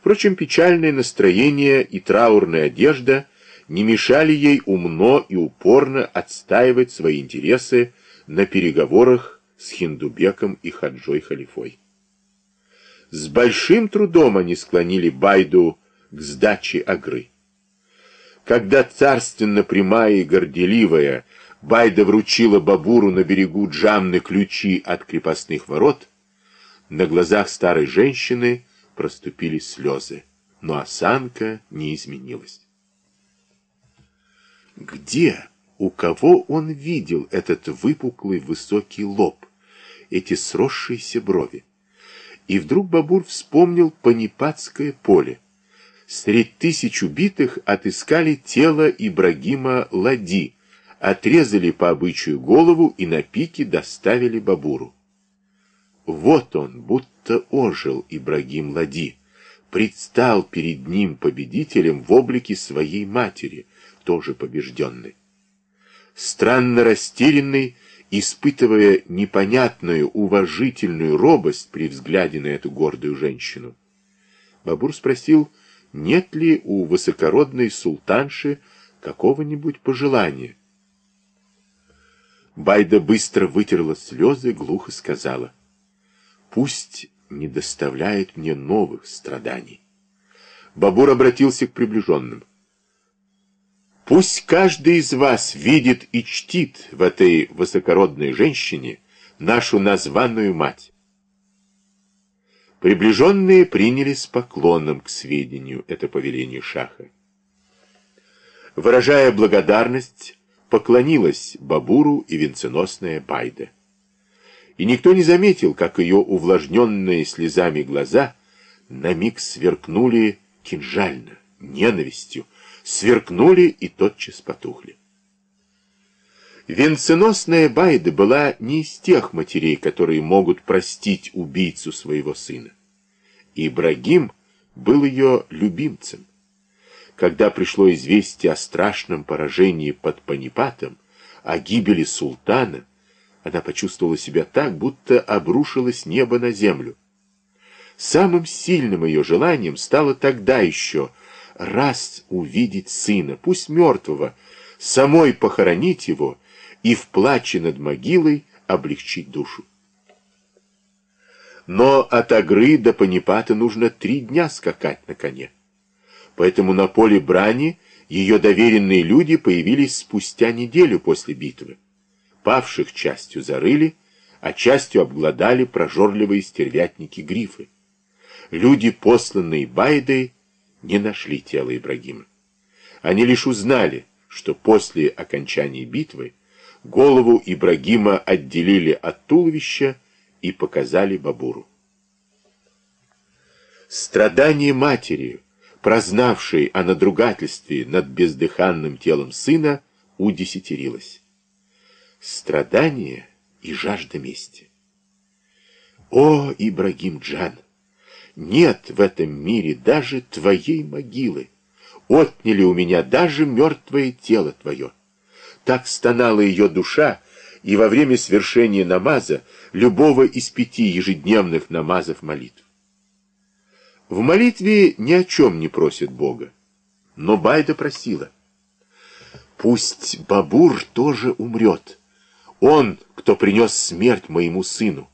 Впрочем, печальное настроение и траурная одежда не мешали ей умно и упорно отстаивать свои интересы на переговорах с Хиндубеком и Хаджой Халифой. С большим трудом они склонили Байду к сдаче Агры. Когда царственно прямая и горделивая Байда вручила Бабуру на берегу Джамны ключи от крепостных ворот, на глазах старой женщины проступили слезы, но осанка не изменилась. Где, у кого он видел этот выпуклый высокий лоб, эти сросшиеся брови? И вдруг Бабур вспомнил Панипатское поле. Средь тысяч убитых отыскали тело Ибрагима Лади, отрезали по обычаю голову и на пике доставили Бабуру. Вот он, будто ожил Ибрагим Лади, предстал перед ним победителем в облике своей матери, тоже побежденной. Странно растерянный, испытывая непонятную уважительную робость при взгляде на эту гордую женщину, Бабур спросил, нет ли у высокородной султанши какого-нибудь пожелания. Байда быстро вытерла слезы, глухо сказала, «Пусть не доставляет мне новых страданий». Бабур обратился к приближенным. «Пусть каждый из вас видит и чтит в этой высокородной женщине нашу названную мать». Приближенные приняли с поклоном к сведению это повеление Шаха. Выражая благодарность, поклонилась Бабуру и венценосная Байда. И никто не заметил, как ее увлажненные слезами глаза на миг сверкнули кинжально, ненавистью, сверкнули и тотчас потухли. Венценосная Байда была не из тех матерей, которые могут простить убийцу своего сына. Ибрагим был ее любимцем. Когда пришло известие о страшном поражении под Панипатом, о гибели султана, она почувствовала себя так, будто обрушилось небо на землю. Самым сильным ее желанием стало тогда еще раз увидеть сына, пусть мертвого, самой похоронить его и в плаче над могилой облегчить душу. Но от Агры до Панипата нужно три дня скакать на коне. Поэтому на поле брани ее доверенные люди появились спустя неделю после битвы. Павших частью зарыли, а частью обглодали прожорливые стервятники-грифы. Люди, посланные Байдой, не нашли тело Ибрагима. Они лишь узнали, что после окончания битвы голову Ибрагима отделили от туловища и показали Бабуру. Страдание матери, прознавшей о надругательстве над бездыханным телом сына, удесятерилось. Страдание и жажда мести. О, Ибрагим Джан! Нет в этом мире даже твоей могилы. Отняли у меня даже мертвое тело твое. Так стонала ее душа, и во время свершения намаза, любого из пяти ежедневных намазов молитв. В молитве ни о чем не просит Бога, но Байда просила. Пусть Бабур тоже умрет. Он, кто принес смерть моему сыну.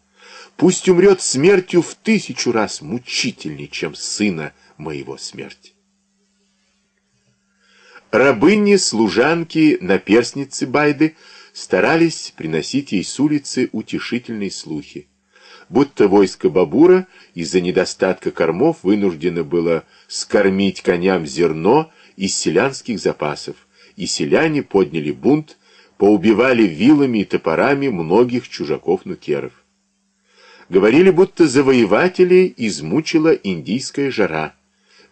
Пусть умрет смертью в тысячу раз мучительней, чем сына моего смерти. Рабыни, служанки, наперсницы Байды старались приносить ей с улицы утешительные слухи, будто войско Бабура из-за недостатка кормов вынуждено было скормить коням зерно из селянских запасов, и селяне подняли бунт, поубивали вилами и топорами многих чужаков-нукеров. Говорили, будто завоевателей измучила индийская жара.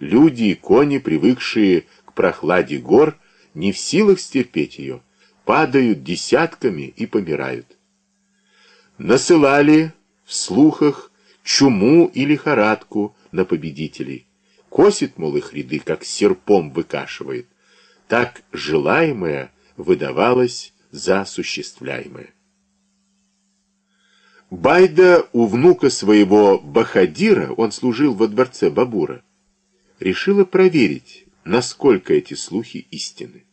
Люди и кони, привыкшие к прохладе гор, не в силах стерпеть ее, падают десятками и помирают. Насылали в слухах чуму и лихорадку на победителей. Косит, мол, их ряды, как серпом выкашивает. Так желаемое выдавалось за осуществляемое. Байда у внука своего Бахадира, он служил во дворце Бабура, решила проверить, насколько эти слухи истинны.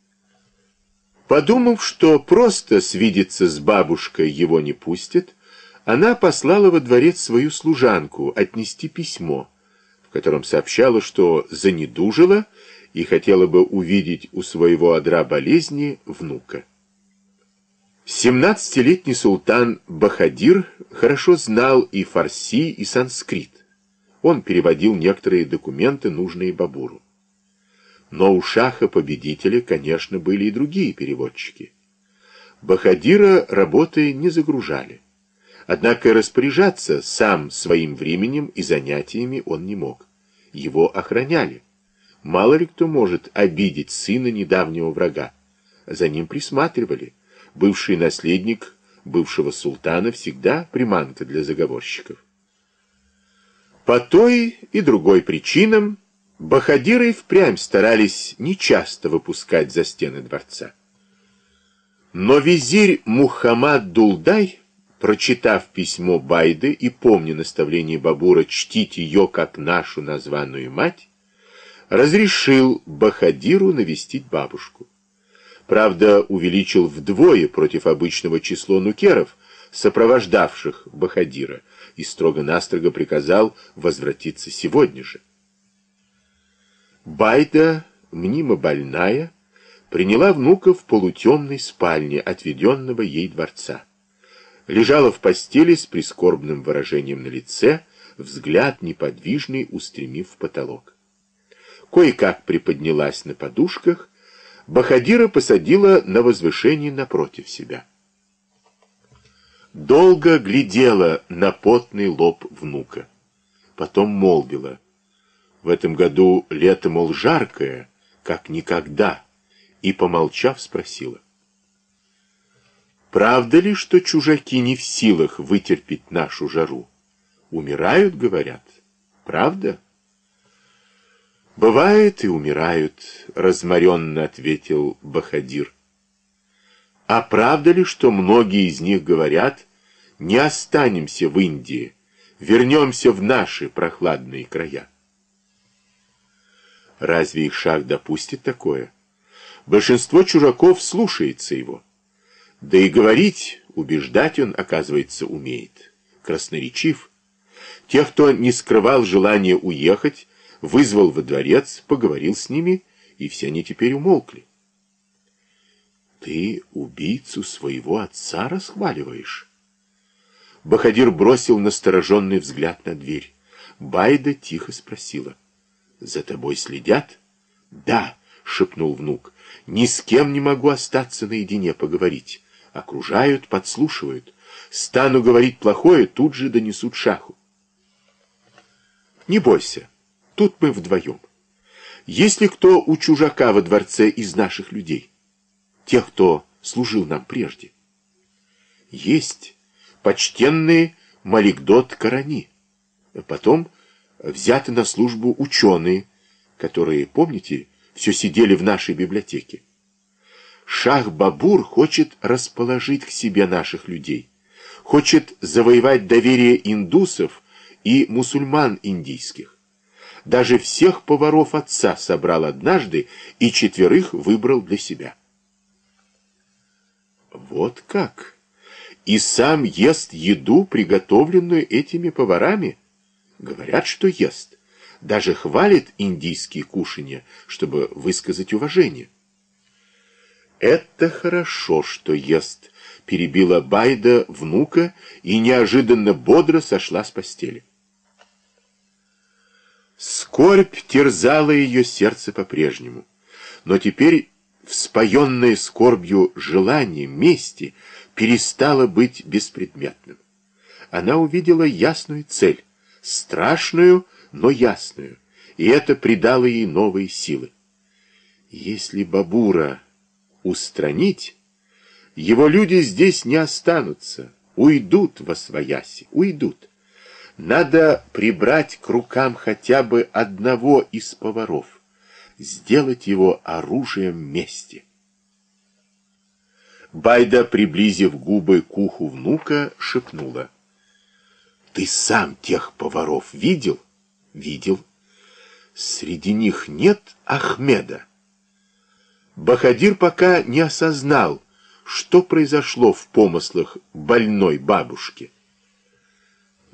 Подумав, что просто свидеться с бабушкой его не пустят, она послала во дворец свою служанку отнести письмо, в котором сообщала, что занедужила и хотела бы увидеть у своего одра болезни внука. Семнадцатилетний султан Бахадир хорошо знал и фарси, и санскрит. Он переводил некоторые документы, нужные Бабуру. Но у шаха-победителя, конечно, были и другие переводчики. Бахадира работы не загружали. Однако распоряжаться сам своим временем и занятиями он не мог. Его охраняли. Мало ли кто может обидеть сына недавнего врага. За ним присматривали. Бывший наследник бывшего султана всегда приманка для заговорщиков. По той и другой причинам Бахадиры впрямь старались нечасто выпускать за стены дворца. Но визирь Мухаммад Дулдай, прочитав письмо Байды и помня наставление Бабура чтить ее как нашу названную мать, разрешил Бахадиру навестить бабушку. Правда, увеличил вдвое против обычного число нукеров, сопровождавших Бахадира, и строго-настрого приказал возвратиться сегодня же. Байда, мнимо больная, приняла внука в полутемной спальне отведенного ей дворца. Лежала в постели с прискорбным выражением на лице, взгляд неподвижный устремив в потолок. Кое-как приподнялась на подушках, Бахадира посадила на возвышение напротив себя. Долго глядела на потный лоб внука. Потом молвила — в этом году лето, мол, жаркое, как никогда, и, помолчав, спросила. Правда ли, что чужаки не в силах вытерпеть нашу жару? Умирают, говорят. Правда? Бывает и умирают, разморенно ответил Бахадир. А правда ли, что многие из них говорят, не останемся в Индии, вернемся в наши прохладные края? Разве их шаг допустит такое? Большинство чужаков слушается его. Да и говорить, убеждать он, оказывается, умеет. Красноречив. Тех, кто не скрывал желания уехать, вызвал во дворец, поговорил с ними, и все они теперь умолкли. Ты убийцу своего отца расхваливаешь? Бахадир бросил настороженный взгляд на дверь. Байда тихо спросила. «За тобой следят?» «Да», — шепнул внук, — «ни с кем не могу остаться наедине поговорить. Окружают, подслушивают. Стану говорить плохое, тут же донесут шаху». «Не бойся, тут мы вдвоем. Есть ли кто у чужака во дворце из наших людей? Тех, кто служил нам прежде?» «Есть почтенный Маликдот Карани. Потом взяты на службу ученые, которые, помните, все сидели в нашей библиотеке. Шах-Бабур хочет расположить к себе наших людей, хочет завоевать доверие индусов и мусульман индийских. Даже всех поваров отца собрал однажды и четверых выбрал для себя. Вот как! И сам ест еду, приготовленную этими поварами? Говорят, что ест. Даже хвалит индийские кушанья, чтобы высказать уважение. «Это хорошо, что ест», — перебила Байда внука и неожиданно бодро сошла с постели. Скорбь терзала ее сердце по-прежнему, но теперь вспоенное скорбью желание мести перестало быть беспредметным. Она увидела ясную цель страшную, но ясную, и это придало ей новые силы. Если Бабура устранить, его люди здесь не останутся, уйдут во свояси, уйдут. Надо прибрать к рукам хотя бы одного из поваров, сделать его оружием мести. Байда, приблизив губы к уху внука, шепнула — ты сам тех поваров видел? Видел. среди них нет Ахмеда. Бахадир пока не осознал, что произошло в помыслах больной бабушки.